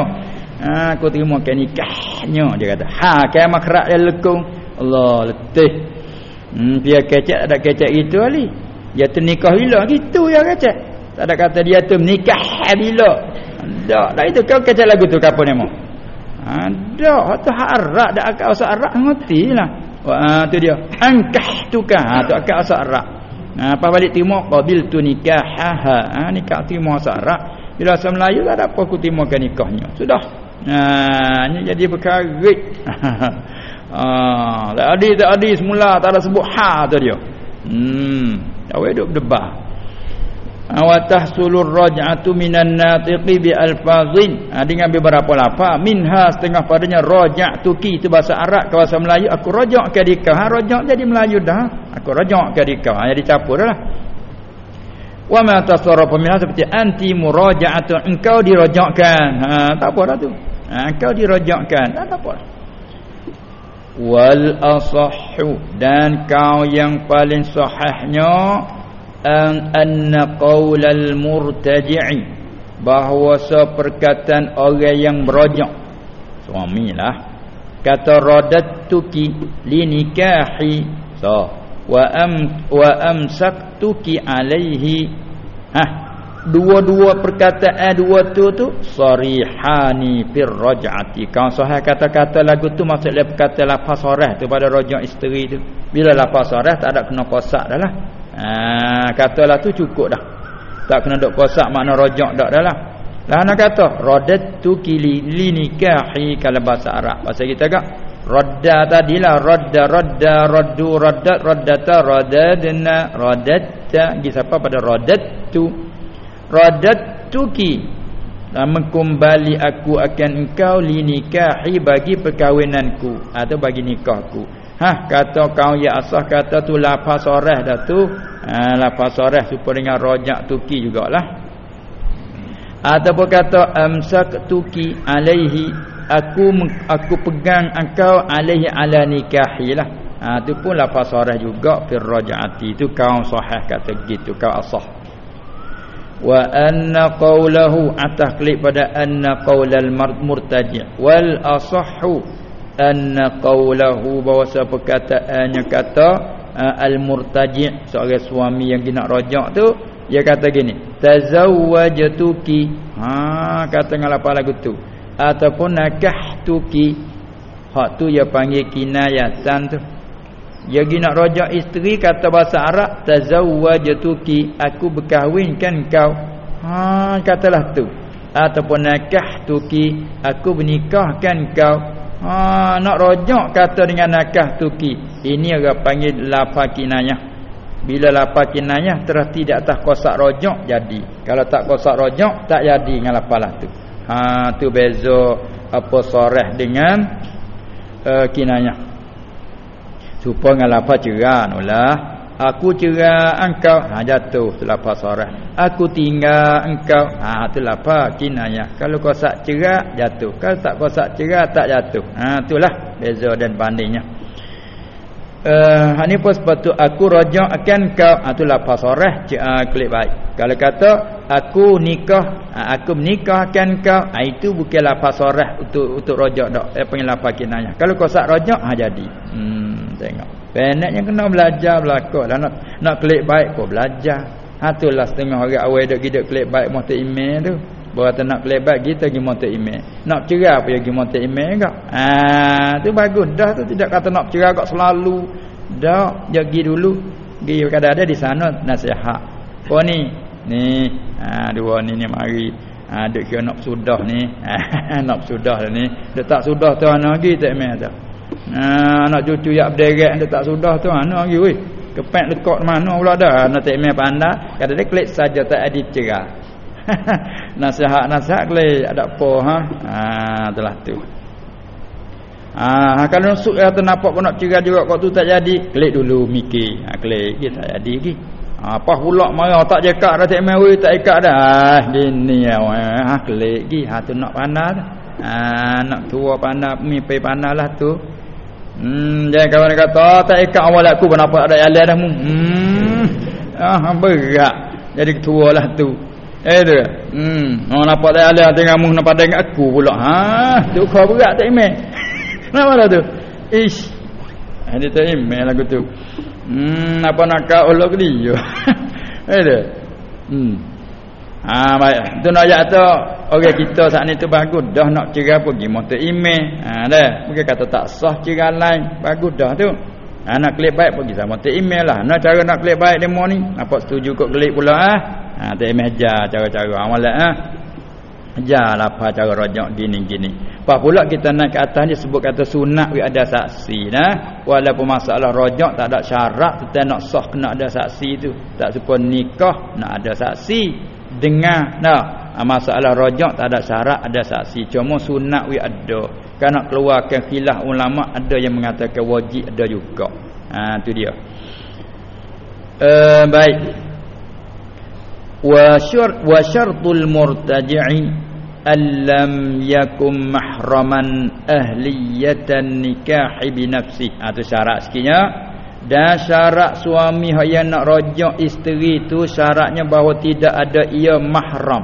Ha aku terima ke nikahnya dia kata. Ha ke makrak dia lekung. Allah letih hmm dia kecek ada kecek itu ali dia ternikah bila? Gitu ya kecek. Tak ada kata dia tu menikah bila. Tak dah itu. Kau kecek lagu tu kapan nama ada ha, tu harak dak akal usah arak ngertilah wah tu dia. Angkah tukah ha tu akal usah arak. Ha, apa balik terima qabil tu nikah. Ha ha. Nikah terima sarak bila bahasa Melayu tak ada apa aku timakan nikahnya. Sudah. Ha, ini jadi perkara. Ha, tak ada tak semula tak ada sebut ha tu dia. Hmm, duduk debat. Ha, wa tahsulur raj'atu minan natiqi bi alfazin. Ha, dengan beberapa lafaz minha setengah padanya raj'atu ki itu bahasa Arab ke bahasa Melayu aku rajak ke dikah. Ha rajak jadi Melayu dah. Aku rajak ke dikah. Ha, jadi campur dah wa ma tasarrafa minha seperti anti murajaatun engkau dirajakkan ha tak apa dah tu ha, engkau dirajakkan tak, tak apa wal asahhu dan kau yang paling sahihnya an anna qaulal murtaji'i bahawa perkataan orang yang merajak suamilah kata radattuki linikahi so wa am wa amsaktuki alaihi. Ha dua-dua perkataan dua tu tu sarihani fir raj'ati. Kau sahih kata-kata lagu tu maksud dia perkata lafaz sarah tu pada rajak isteri tu. Bila lafaz sarah tak ada kena kosak dah lah. Ha katalah tu cukup dah. Tak kena dok kosak makna rajak dak dah lah. Lah nak kata radattu kili linikahi kalau bahasa arab. Bahasa kita gak radda tadilah radda radda raddu raddat raddata radadna radatta. Gi siapa pada radattu radattuki. Dan mengkembali aku akan engkau li nikahi bagi perkahwinanku atau bagi nikahku. Ha kata kau ya asah kata tu lafaz sorah dah tu. Ha lafaz sorah supaya dengan rajak tuki jugalah. Ataupun kata amsak tuki alaihi aku aku pegang engkau alaihi ala nikahilah. Ha tu pun lafaz sarah juga fir rajaati tu kau sahih kata gitu kau asah wa anna qawlahu atah klik pada anna qawlal murtaji. Wal asahhu anna qawlahu bahawa perkataannya kata al murtaji seorang suami yang nak rajak tu dia kata gini tazawwajtuki. Ha kata dengan apa lagu tu. Ataupun nakahtuki. Hak tu dia panggil kinayatan tu dia pergi nak rojak isteri kata bahasa Arab tazawwajtuki aku berkahwinkan kau. Ha katalah tu. Ataupun nakahtuki aku bernikahkan kau. Ha nak rojak kata dengan nakahtuki. Ini orang panggil lafaz kinayah. Bila lafaz kinayah terus tidak atas kosak rojak jadi. Kalau tak kosak rojak tak jadi dengan lafaz tu. Ha tu beza apa soreh dengan uh, kinayah supaya dengan lafaz cerah nulah aku cerah engkau. Ha jatuh tu lafaz soreh. Aku tinggal engkau. Ha tu lafaz kinayah kalau kau sak cerah jatuh. Kalau tak kau sak cerah tak jatuh. Ha itulah beza dan bandingnya. Uh, ni pun sepatut aku rajak akan kau itulah ha, pasarah uh, klik baik. Kalau kata aku nikah uh, aku menikahkan kau. Uh, itu bukanlah pasarah untuk untuk rajak dak eh panggil apa kinayah kalau kau sak rajak ha jadi. Hmm tengok pendeknya kena belajar belaka lah nak nak klik baik kau belajar ha itulah setengah orang awal dak gidak klik baik mata email tu Berkata nak lebat kita pergi montek email. Nak cerah apa pergi montek email enggak? Ah, tu bagus dah tu tidak kata nak cerah kau selalu. Dah, pergi dulu. Pergi kadang-kadang di sana nasihat. Kau ni, ni, ah dua ni ni mari. Dek kira nak sudah ni. <laughs> nak sudah ni. Dia tak sudah tu ana lagi tak email dah. Ha anak cucu yak berderek dia tak sudah tu mana lagi weh. Kepek lekok mana pula dah. Nak tak main pandai. Kata dia klik saja tak ada cerah. <laughs> Nasihat-nasihat klik ada apa ha. Ha telah tu. Ha kalau nusuk ya nampak kau nak cerah juga kau tu tak jadi, klik dulu mikir. Ha klik kita tak jadi lagi. Apa pula marah tak cakap dah tak weh tak ikat dah. Ah gini ya. Ha klik gi ha tu nak pandai dah. Ha nak tua pandai mimpi pandai lah tu. Hmm, jangan kawan kata oh, tak ikat awal aku kenapa ada jalan dah mu. Hmm. Ah berat. Jadi ketua lah tu. Eh tu. Hmm, oh nampak tak jalan tengah mu nampak dengan aku pula. Ha, tu kau berat <laughs> tak email. Kenapa lah tu? Ish. Ada tak email lagu tu. Hmm, apa nak kau ulok dia. <laughs> eh tu. Hmm. Ha baik. Tu nak ayat tu orang kita saat ni tu bagus dah nak cerai pergi motor email. Ha dah. Mungkin kata tak sah cerai lain. Bagus dah tu. Ha nak klik baik pergi sama motor email lah. Nak cara nak klik baik demo ni. Apa setuju kok klik pula ah. Ha tu ajar cara-cara amalan ah. Ajar lah apa cara rojak gini-gini. Apa pula kita nak ke atas ni sebut kata sunat we ada saksi nah. Walaupun masalah rojak tak ada syarat kita nak sah kena ada saksi tu. Tak sepa nikah nak ada saksi dengar nah masalah rojak tak ada syarat ada saksi. Cuma sunat wi ada. Kerana keluarkan khilaf ulama ada yang mengatakan wajib ada juga. Ha tu dia. Uh, baik. Wa syart wa syartul murtaji'i allam yakum mahraman ahliyatan nikah bi nafsi. Ha tu syarat sikitnya dan syarat suami yang nak rojak isteri tu syaratnya bahawa tidak ada ia mahram.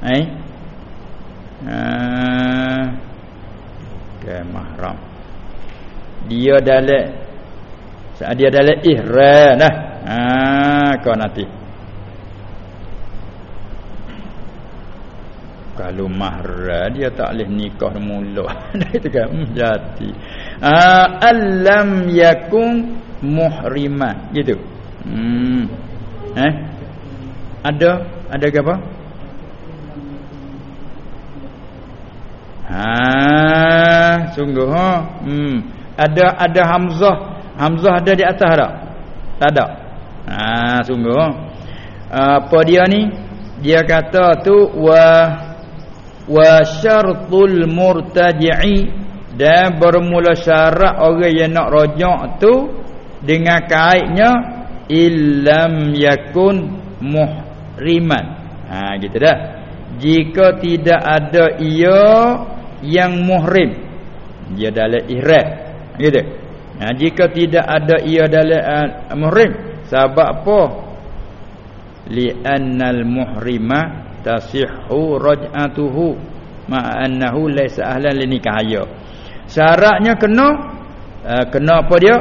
Eh? Uh, okay, mahram. Dia dalam dia dalam ihram dah. Ha, kau nanti. Kalau mahram dia tak boleh nikah mula. <laughs> Itu kan hmm, jadi. Ah, alam yakun muhriman gitu. Hmm. Eh? Ada? Ada apa? Ha sungguh ha? Hmm. Ada ada hamzah. Hamzah ada di atas tak? Tak ada. Ha sungguh apa dia ni? Dia kata tu wa wa syartul murtaji'i dan bermula syarat orang yang nak rojak tu dengan kaitnya illam yakun muhriman. Ha gitu dah. Jika tidak ada ia yang muhrim dia dalam ihram. Gitu. Ha jika tidak ada ia dalam uh, muhrim sebab apa? Li annal muhrima tasihhu raj'atuhu ma annahu laysa ahlan linikah syaratnya kena uh, kena apa dia?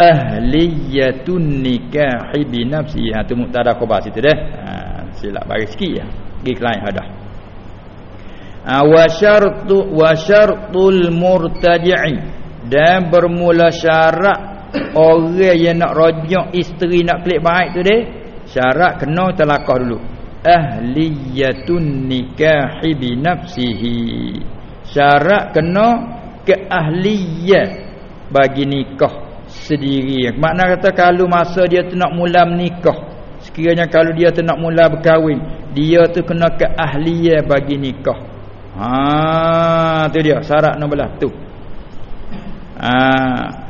Ahliyatun nikah bi nafsi. Ha tu muktada khabar situ dah. Ha silap bagi sikit ya. Pergi lain hadah. Ha, wa syartu wa syartul murtaji'i. Dan bermula syarat orang yang nak rojak isteri nak klik baik tu deh syarat kena telakah dulu. Ahliyatun nikah bi nafsihi syarat kena keahlian bagi nikah sendiri. Makna kata kalau masa dia tu nak mula menikah sekiranya kalau dia tu nak mula berkahwin dia tu kena keahlian bagi nikah. Ha tu dia syarat nombor tu ha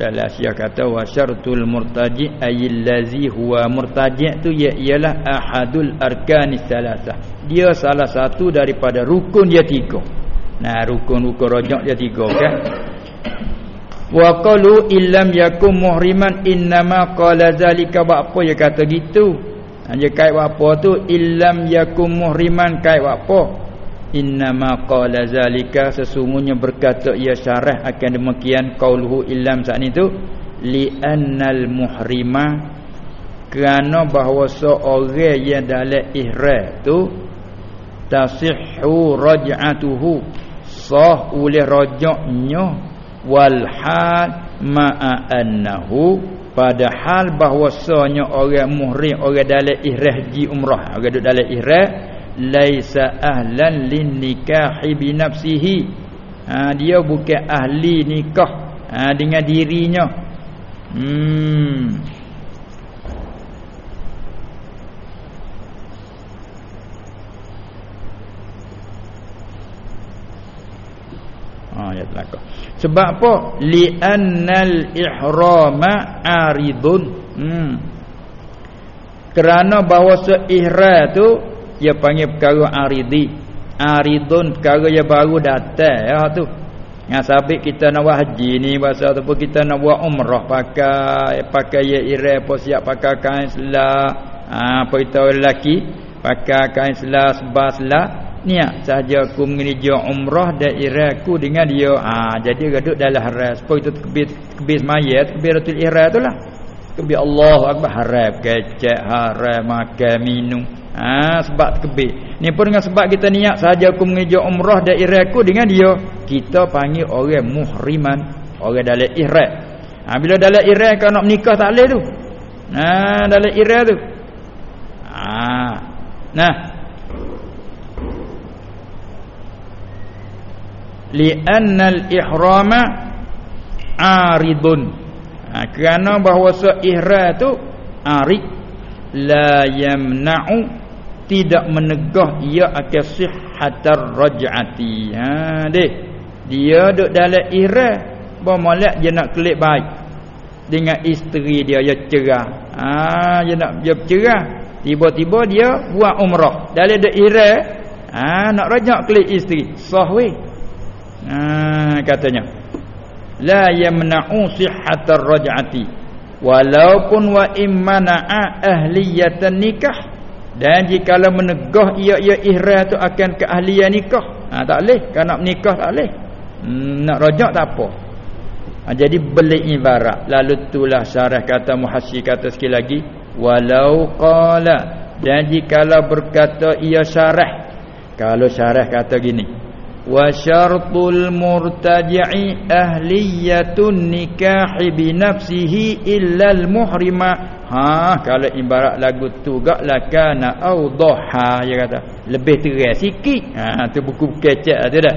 dalam syiah kata wa syartul murtaji ayil lazi huwa murtaji tu ialah ahadul arkanis salasah dia salah satu daripada rukun dia tiga. Nah rukun-rukun rajak dia tiga kan wa qalu illam yakum muhriman innama qala zalika. Apa dia kata gitu? Hanya kait apa tu? Illam yakum muhriman kait apa innama qala zalika sesungguhnya berkata ia syarah akan demikian qauluhu illam saat itu li annal muhrima kerana bahawa seorang yang dalam ihram tu tasihhu raj'atuhu sah oleh rajaknya wal hal ma'a annahu padahal bahwasanya orang muhrim orang dalam ihram haji umrah orang duduk dalam ihram laisa ahlan lin nikahi bi nafsihi ha, dia bukan ahli nikah ha, dengan dirinya hmm Ha ya belaka. Sebab apa? Li'annal ihrama aridun. Hmm. Kerana bahawa seihram tu dia panggil perkara aridi. Aridun perkara yang baru datang. Ya tu. Yang sabit kita nak buat haji ni bahasa ataupun kita nak buat umrah pakai pakai ya ihram apa siap pakai kain selah ha, apa itu lelaki pakai kain selah sebas selah niat saja aku mengeja umrah daerah aku dengan dia. Ha jadi gaduk dalam haram. Supaya itu tekbir tekbir mayat takbiratul ihram itulah takbir Allah akbar. Haram kecek haram makan minum ha sebab takbir ni pun dengan sebab kita niat saja aku mengeja umrah daerah aku dengan dia kita panggil orang muhriman orang dalam ihram. Ha bila dalam ihram kau nak menikah tak boleh tu? Ha dalam ihram tu. Ha nah. Li'annal ihrama aridun. Ha, kerana bahawa seihram tu arid la yamna'u tidak menegah ia akan sihhatar raj'ati. Ha deh dia duduk dalam ihram bermolek dia nak kelik baik. Dengan isteri dia dia cerah. Ha dia nak dia cerah. Tiba-tiba dia buat umrah. Dalam dak ihram ha nak rajak kelik isteri. Sah weh. Ha, katanya. La yamna'u sihhatar raj'ati. Walaupun wa immana'a ahliyatan nikah dan jika menegah ia ia ihram tu akan keahlian nikah. Ha, tak leh kan nak nikah tak leh hmm, nak rajak tak apa. Ha, jadi beli ibarat. Lalu itulah syarah kata muhassi kata sekali lagi walau qala. Dan jika berkata ia syarah. Kalau syarah kata gini wa syartul murtaji'i ahliyatun nikah bi nafsihi illa al muhrima. Ha kalau ibarat lagu tu gak la kana awdaha dia kata. Lebih terang sikit. Ha tu buku kecek tu dah.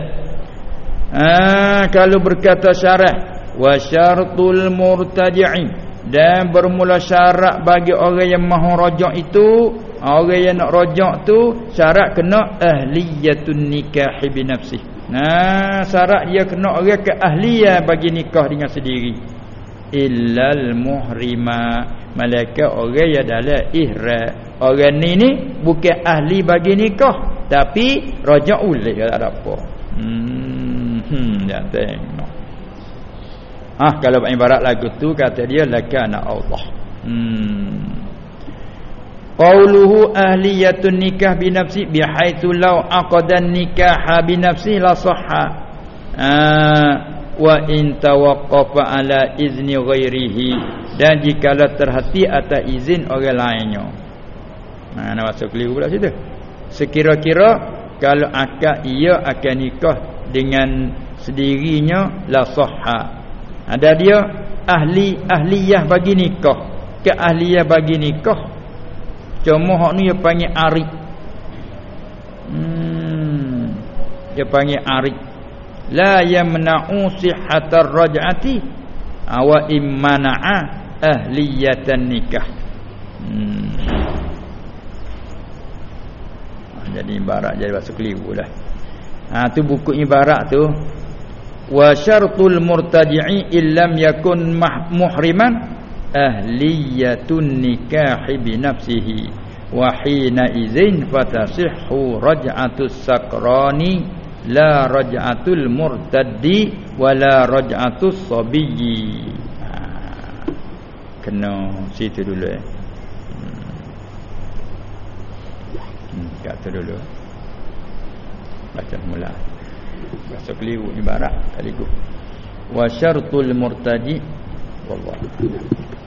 Ha kalau berkata syarah wa syartul murtaji'i. Dan bermula syarat bagi orang yang mahu rajak itu Orang yang nak rojak tu syarat kena ahliyatun nikah bi nafsi. Nah, syarat dia kena orang ke ahliya bagi nikah dengan sendiri. Illal muhrima. Malaikat orang yang dalam ihram. Orang ni ni bukan ahli bagi nikah, tapi rojak ulil tak ada apa. Hmm, hmm ya tengok. Ah kalau ibarat lagu tu kata dia lakana Allah. Hmm. Qauluhu ahliyatun nikah bi nafsi bi haitsu law aqadan nikah bi nafsi la sahha. Ah, wa in tawaqqafa ala izni ghairihi dan jikalau terhati atas izin orang lainnya. Ha nak masuk keliru pula situ. Sekira-kira kalau akad ia akan nikah dengan sendirinya la sahha. Ada dia ahli ahliyah bagi nikah, keahlian bagi nikah Cuma hak ni dia panggil arid. Hmm. Dia panggil arid. La yamna'u sihhatar raj'ati aw immana'a ahliyatan nikah. Hmm. Jadi ibarat jadi bahasa keliru lah. Ha tu buku ibarat tu wa syartul murtadi'i illam yakun muhriman ahliyatun nikah bi nafsihi. Wa hina izin fatasihhu raj'atus sakrani la raj'atul murtaddi wala raj'atus sabiyyi. Ha. kena situ dulu eh. Hmm, kata dulu. Baca mula. Bahasa keliru ibarat kali wa syartul murtadi wallahu